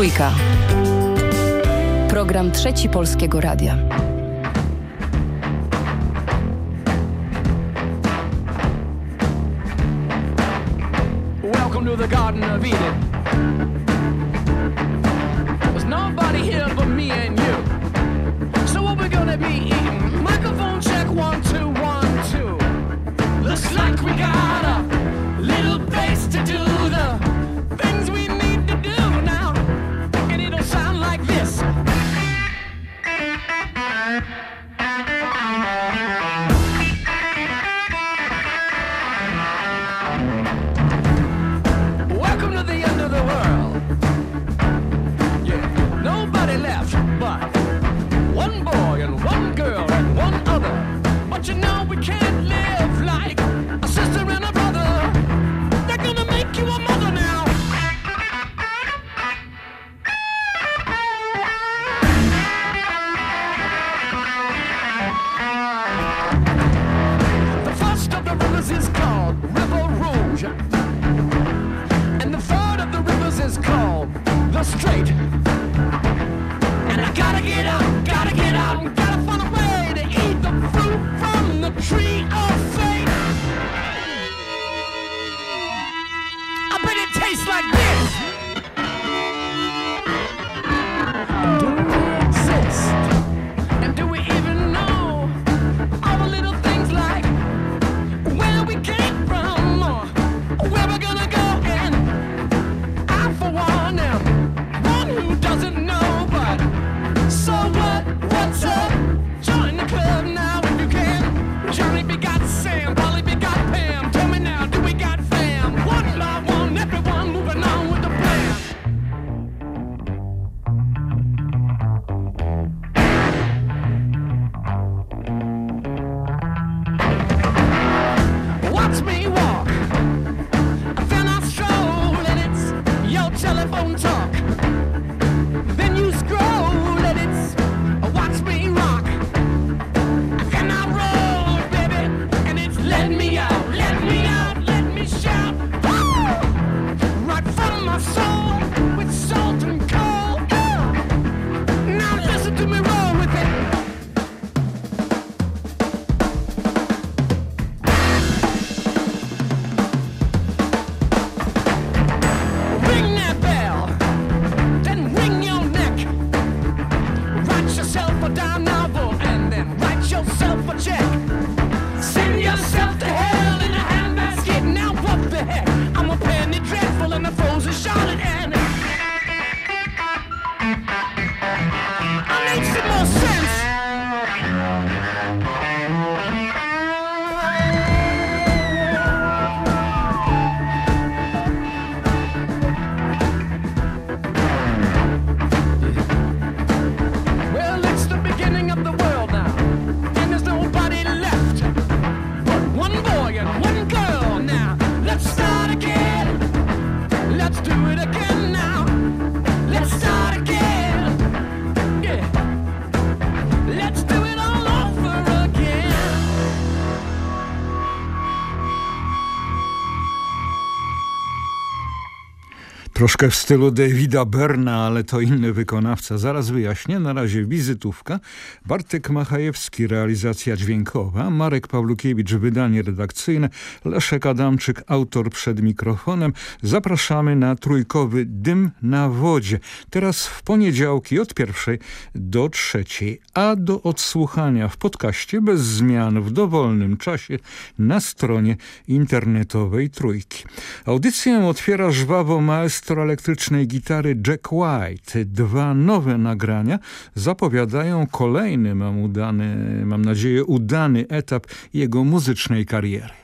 Trójka. Program Trzeci Polskiego Radia. Welcome to the Garden of Eden. Troszkę w stylu Davida Berna, ale to inny wykonawca. Zaraz wyjaśnię. Na razie wizytówka. Bartek Machajewski, realizacja dźwiękowa. Marek Pawlukiewicz, wydanie redakcyjne. Leszek Adamczyk, autor przed mikrofonem. Zapraszamy na trójkowy Dym na wodzie. Teraz w poniedziałki od pierwszej do trzeciej, a do odsłuchania w podcaście bez zmian w dowolnym czasie na stronie internetowej Trójki. Audycję otwiera żwawo maestro elektrycznej gitary Jack White. Dwa nowe nagrania zapowiadają kolejny, mam udany, mam nadzieję, udany etap jego muzycznej kariery.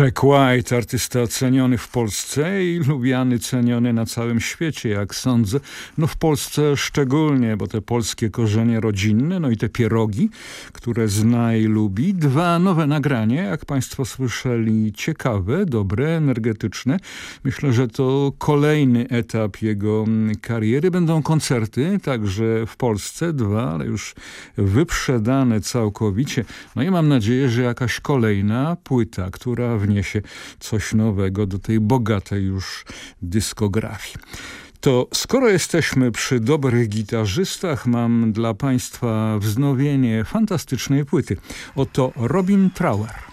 Jack White, artysta ceniony w Polsce i lubiany, ceniony na całym świecie, jak sądzę. No w Polsce szczególnie, bo te polskie korzenie rodzinne, no i te pierogi, które zna i lubi. Dwa nowe nagrania, jak Państwo słyszeli, ciekawe, dobre, energetyczne. Myślę, że to kolejny etap jego mm, kariery. Będą koncerty, także w Polsce, dwa, ale już wyprzedane całkowicie. No i mam nadzieję, że jakaś kolejna płyta, która wniesie coś nowego do tej bogatej już dyskografii. To skoro jesteśmy przy dobrych gitarzystach, mam dla Państwa wznowienie fantastycznej płyty. Oto Robin Trower.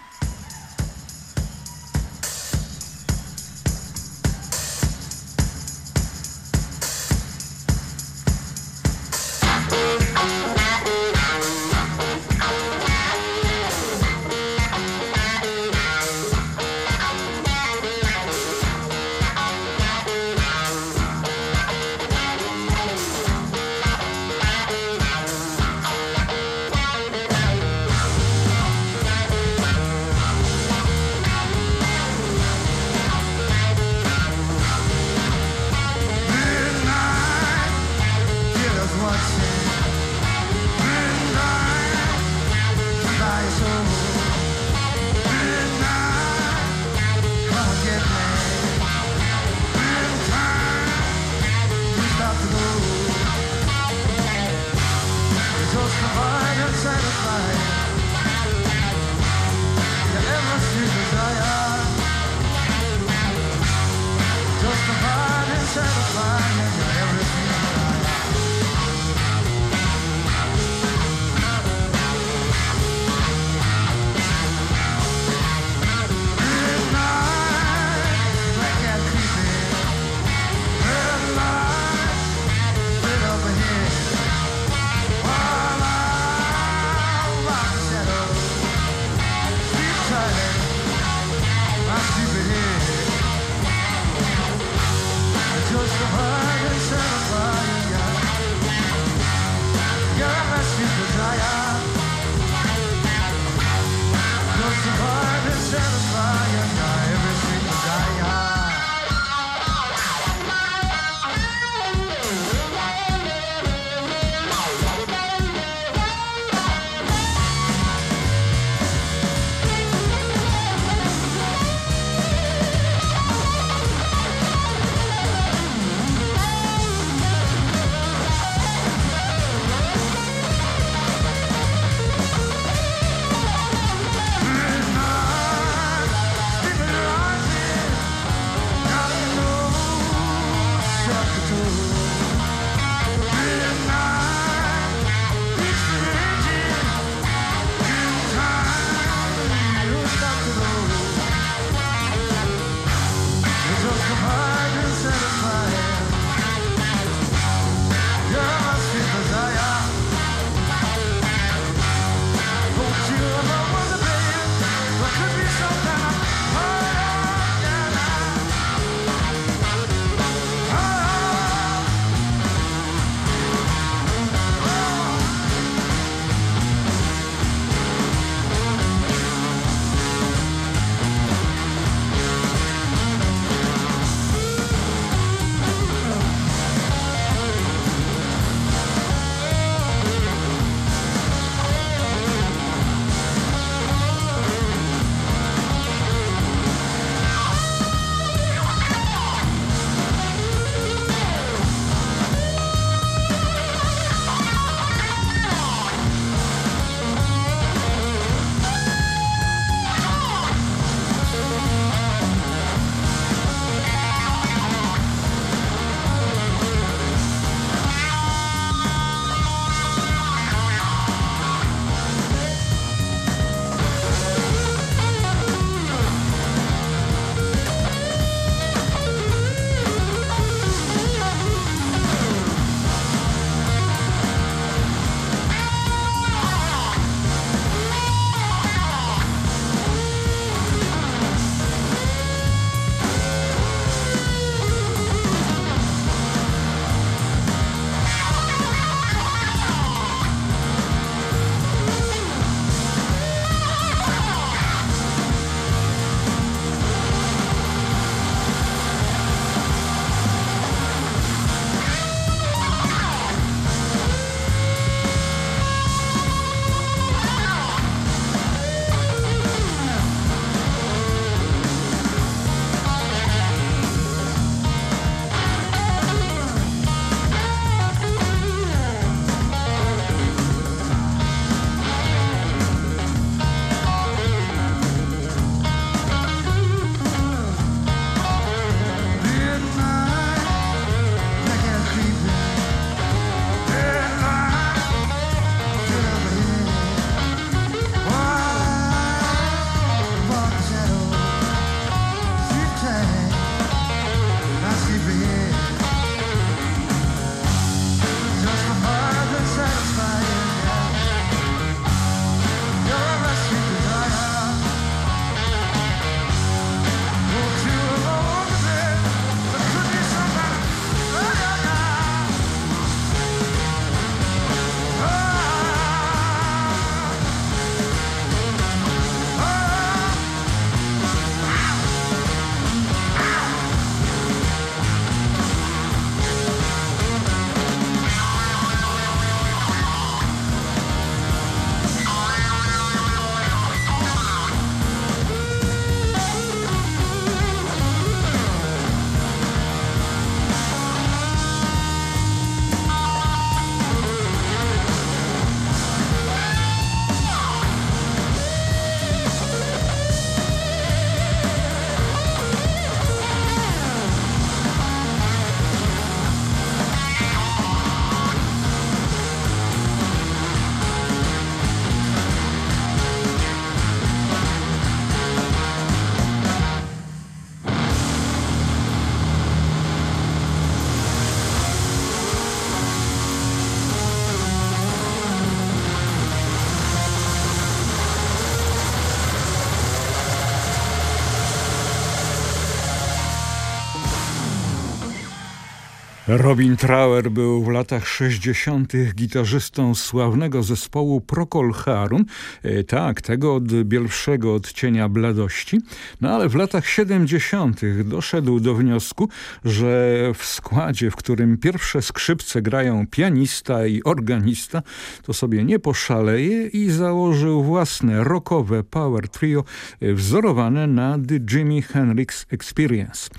Robin Trower był w latach 60. gitarzystą sławnego zespołu Procol Harum, e, tak, tego od bielszego odcienia bladości, no ale w latach 70. doszedł do wniosku, że w składzie, w którym pierwsze skrzypce grają pianista i organista, to sobie nie poszaleje i założył własne rockowe power trio e, wzorowane na The Jimi Hendrix Experience.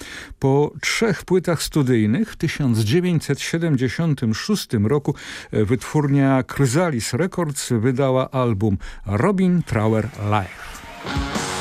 Po trzech płytach studyjnych w 1976 roku e, wytwórnia Chrysalis Records wydała album Robin Trower Live.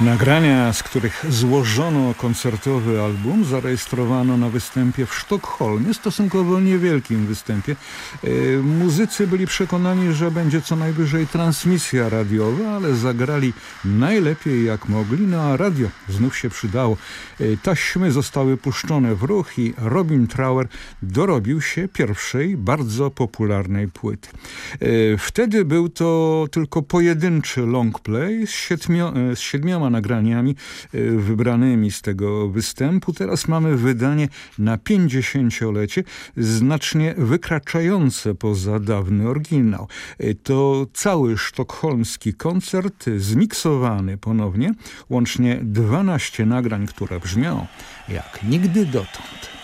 Nagrania, z których złożono koncertowy album, zarejestrowano na występie w Sztokholmie, stosunkowo niewielkim występie. E, muzycy byli przekonani, że będzie co najwyżej transmisja radiowa, ale zagrali najlepiej jak mogli, no a radio znów się przydało. E, taśmy zostały puszczone w ruch i Robin Trower dorobił się pierwszej, bardzo popularnej płyty. E, wtedy był to tylko pojedynczy long play z, siedmio, z siedmioma nagraniami e, wybranymi z tego występu. Teraz mamy wydanie na 50-lecie, znacznie wykraczające poza dawny oryginał. E, to cały sztokholmski koncert zmiksowany ponownie, łącznie 12 nagrań, które brzmią jak nigdy dotąd.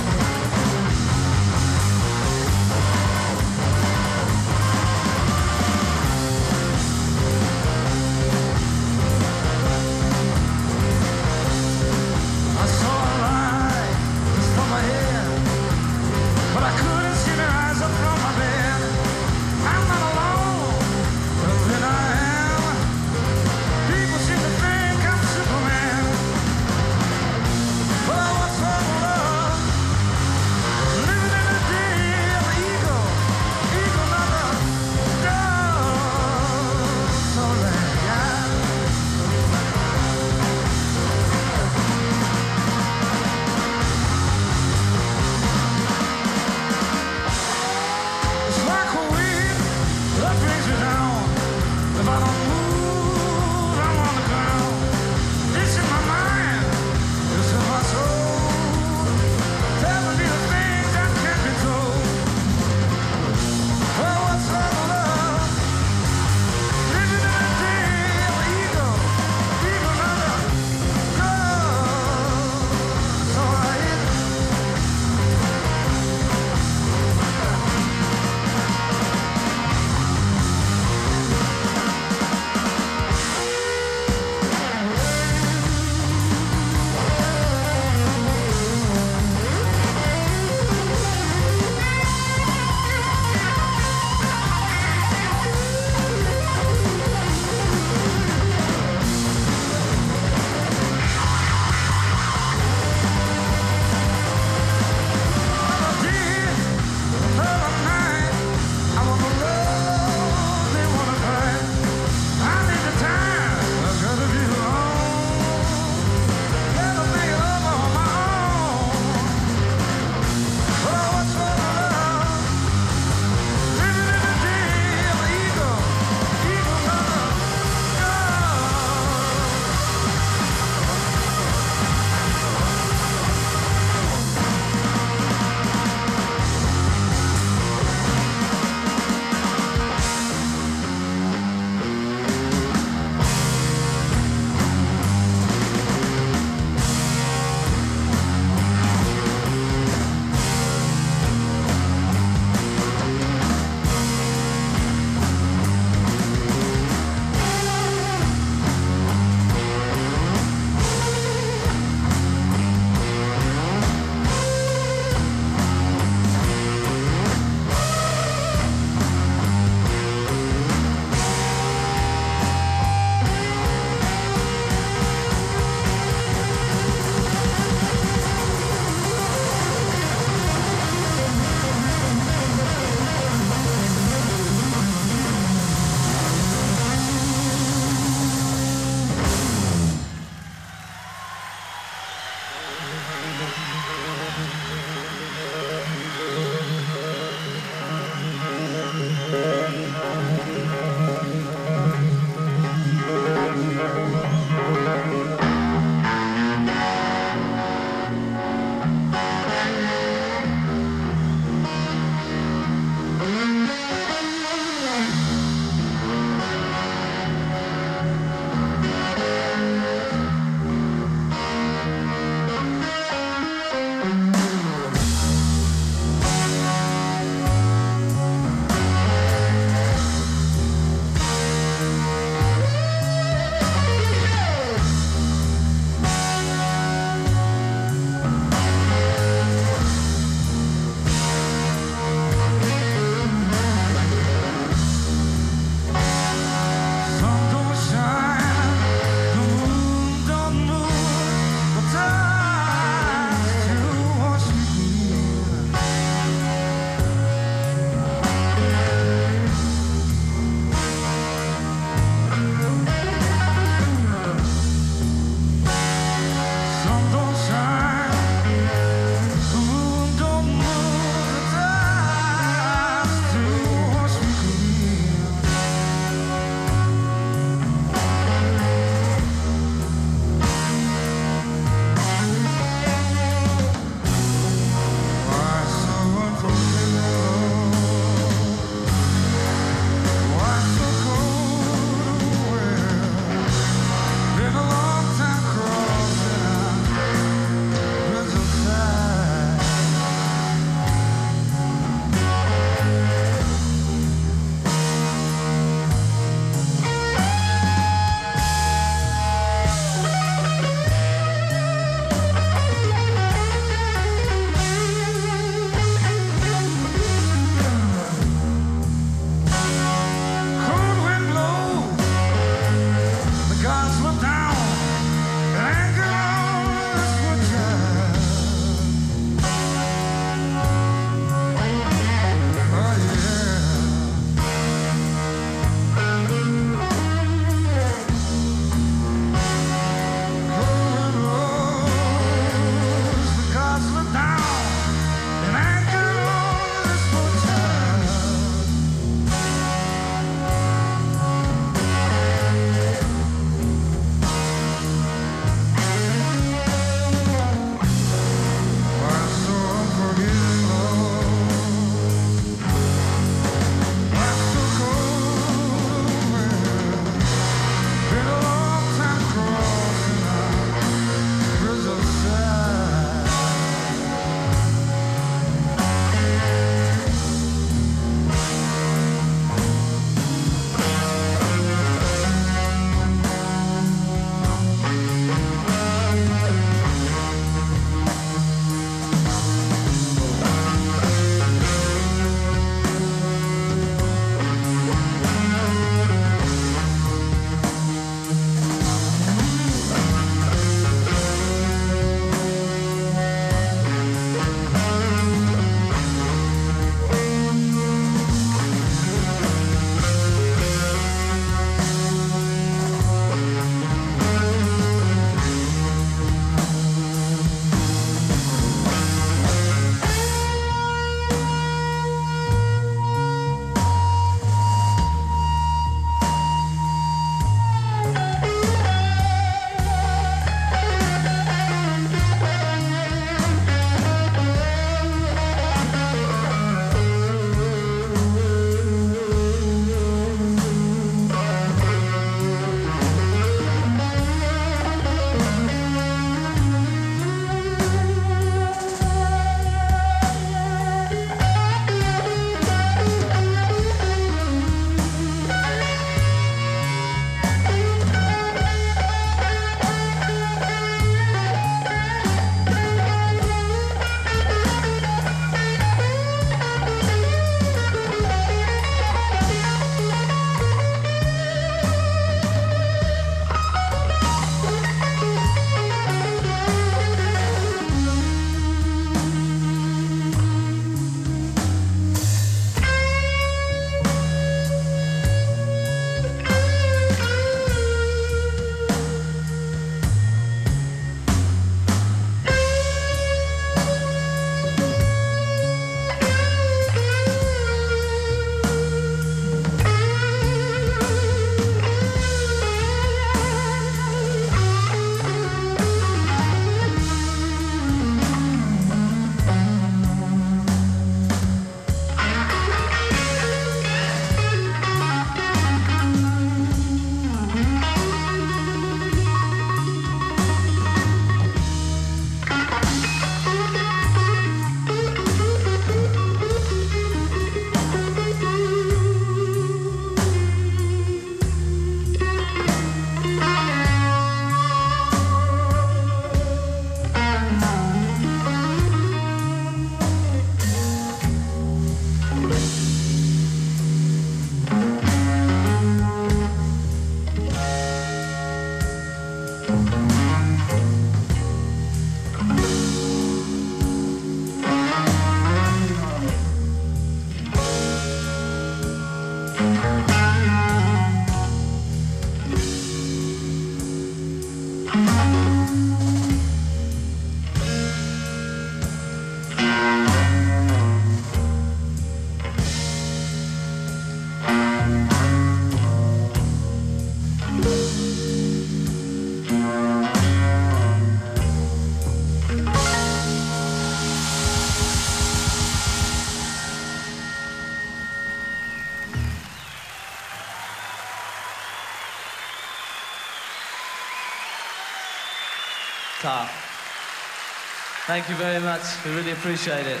Thank you very much. We really appreciate it.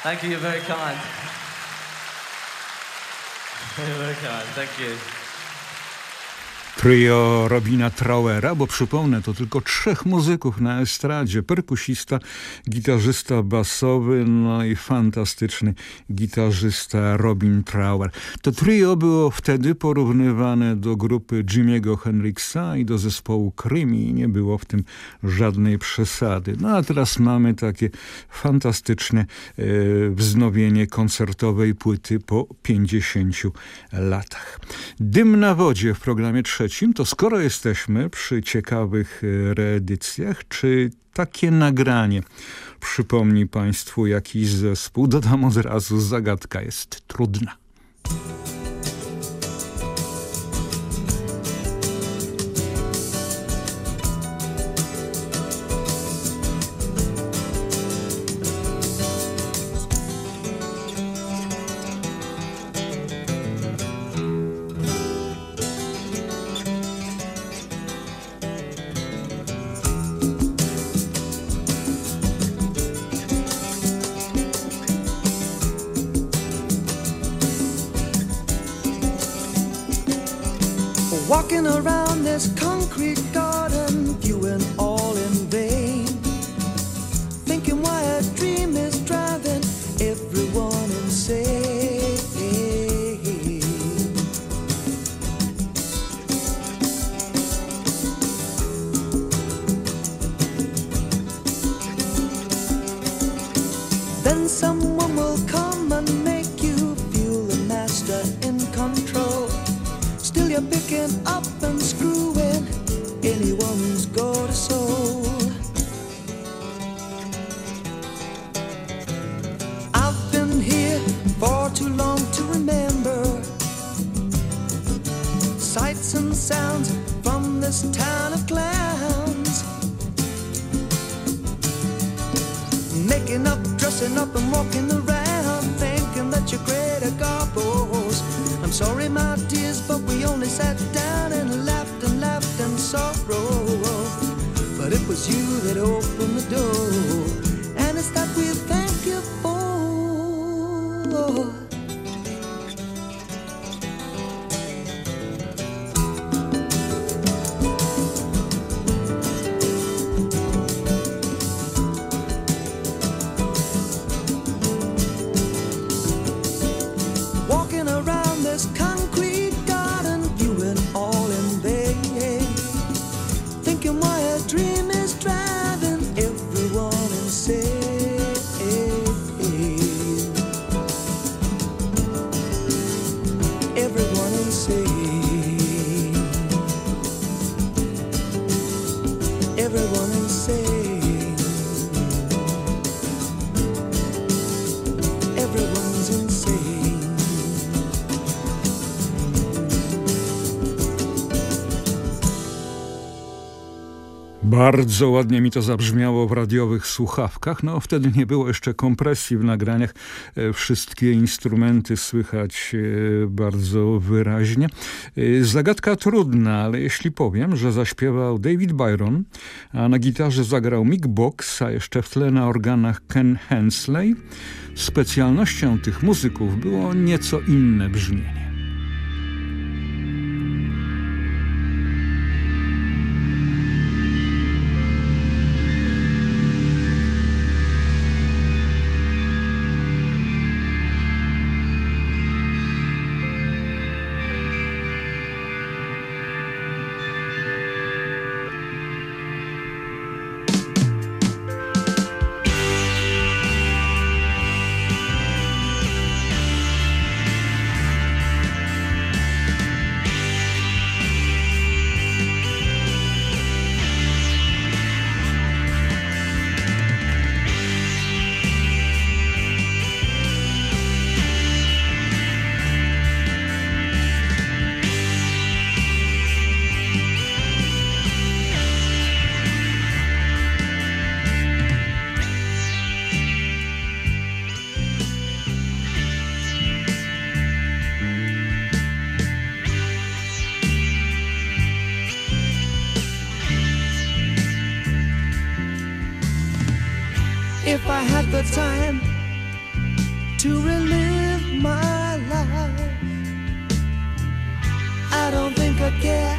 Thank you. You're very kind. You're very kind. Thank you. Trio Robina Trauera, bo przypomnę, to tylko trzech muzyków na estradzie. Perkusista, gitarzysta basowy, no i fantastyczny gitarzysta Robin Trauer. To trio było wtedy porównywane do grupy Jimmy'ego Hendrixa i do zespołu Krymi. Nie było w tym żadnej przesady. No a teraz mamy takie fantastyczne e, wznowienie koncertowej płyty po 50 latach. Dym na wodzie w programie trzecim trzecim, to skoro jesteśmy przy ciekawych e, reedycjach, czy takie nagranie przypomni Państwu jakiś zespół? Dodam od razu, zagadka jest trudna. Bardzo ładnie mi to zabrzmiało w radiowych słuchawkach. No wtedy nie było jeszcze kompresji w nagraniach. E, Wszystkie instrumenty słychać e, bardzo wyraźnie. E, Zagadka trudna, ale jeśli powiem, że zaśpiewał David Byron, a na gitarze zagrał Mick Box, a jeszcze w tle na organach Ken Hensley, specjalnością tych muzyków było nieco inne brzmienie. The time to relive my life, I don't think I care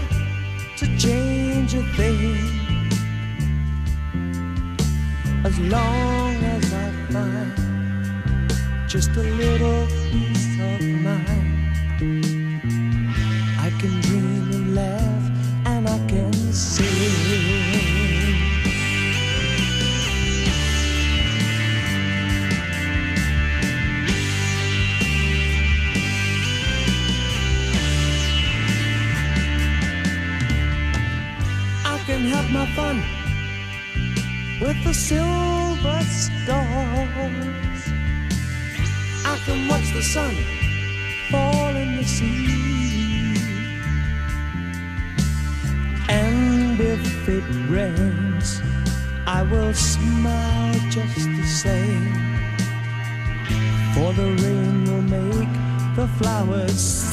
to change a thing. As long as I find just a little the silver stars. I can watch the sun fall in the sea. And if it rains, I will smile just the same. For the rain will make the flowers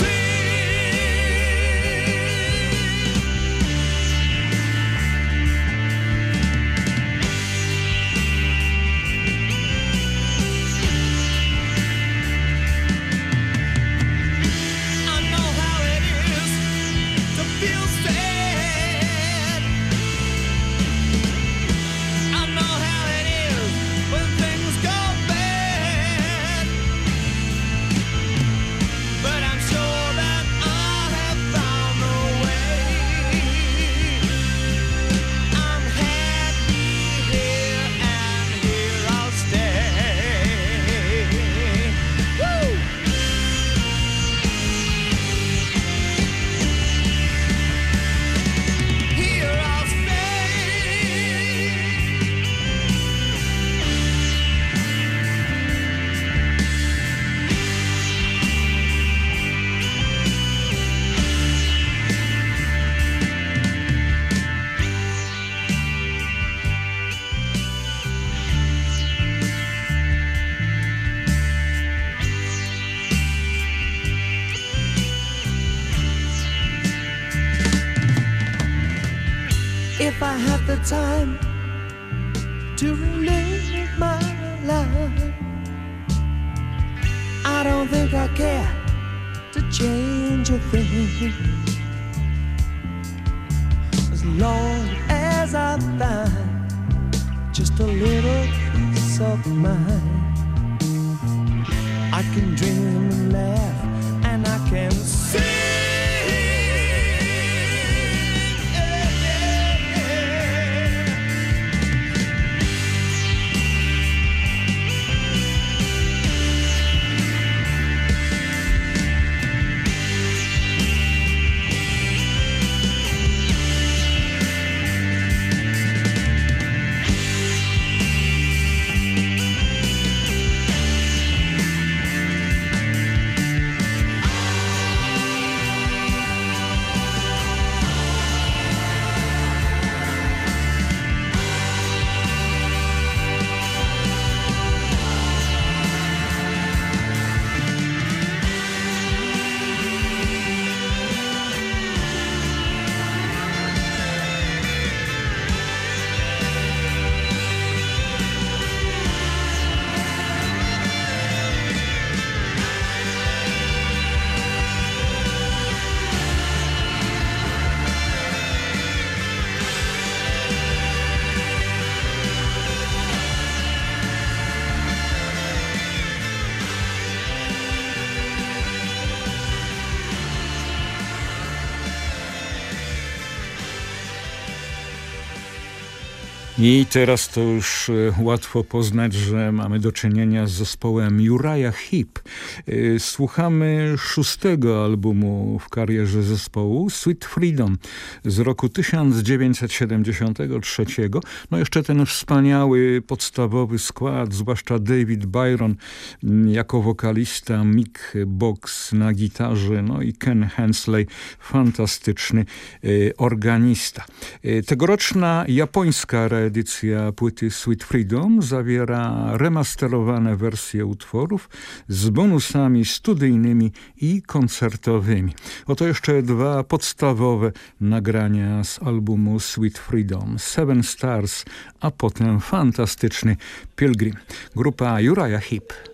I teraz to już e, łatwo poznać, że mamy do czynienia z zespołem Uriah Heep. E, Słuchamy szóstego albumu w karierze zespołu, Sweet Freedom z roku 1973. No jeszcze ten wspaniały, podstawowy skład, zwłaszcza David Byron jako wokalista, Mick Box na gitarze, no i Ken Hensley, fantastyczny e, organista. Tegoroczna japońska reedycja edycja płyty Sweet Freedom zawiera remasterowane wersje utworów z bonusami studyjnymi i koncertowymi. Oto jeszcze dwa podstawowe nagrania z albumu Sweet Freedom. Seven Stars, a potem fantastyczny Pilgrim. Grupa Uriah Heep.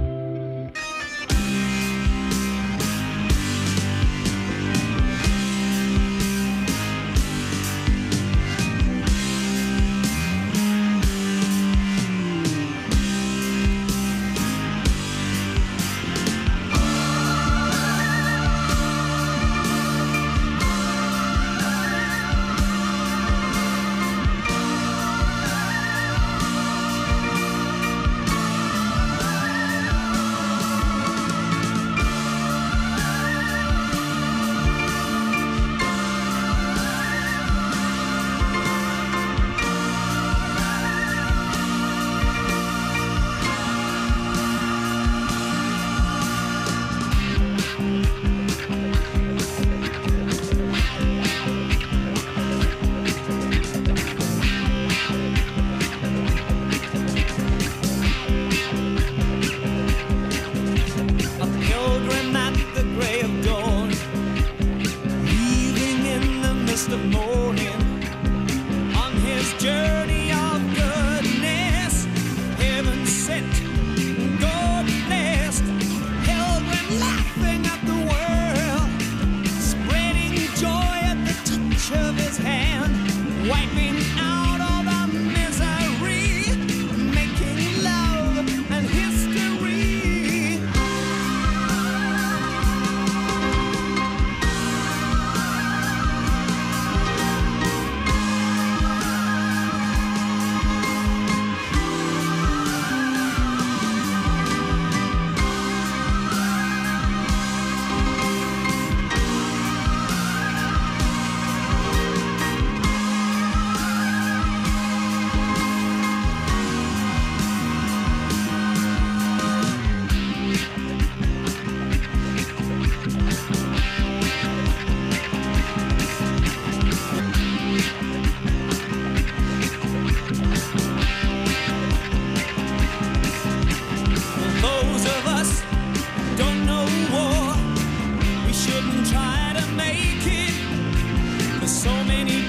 so many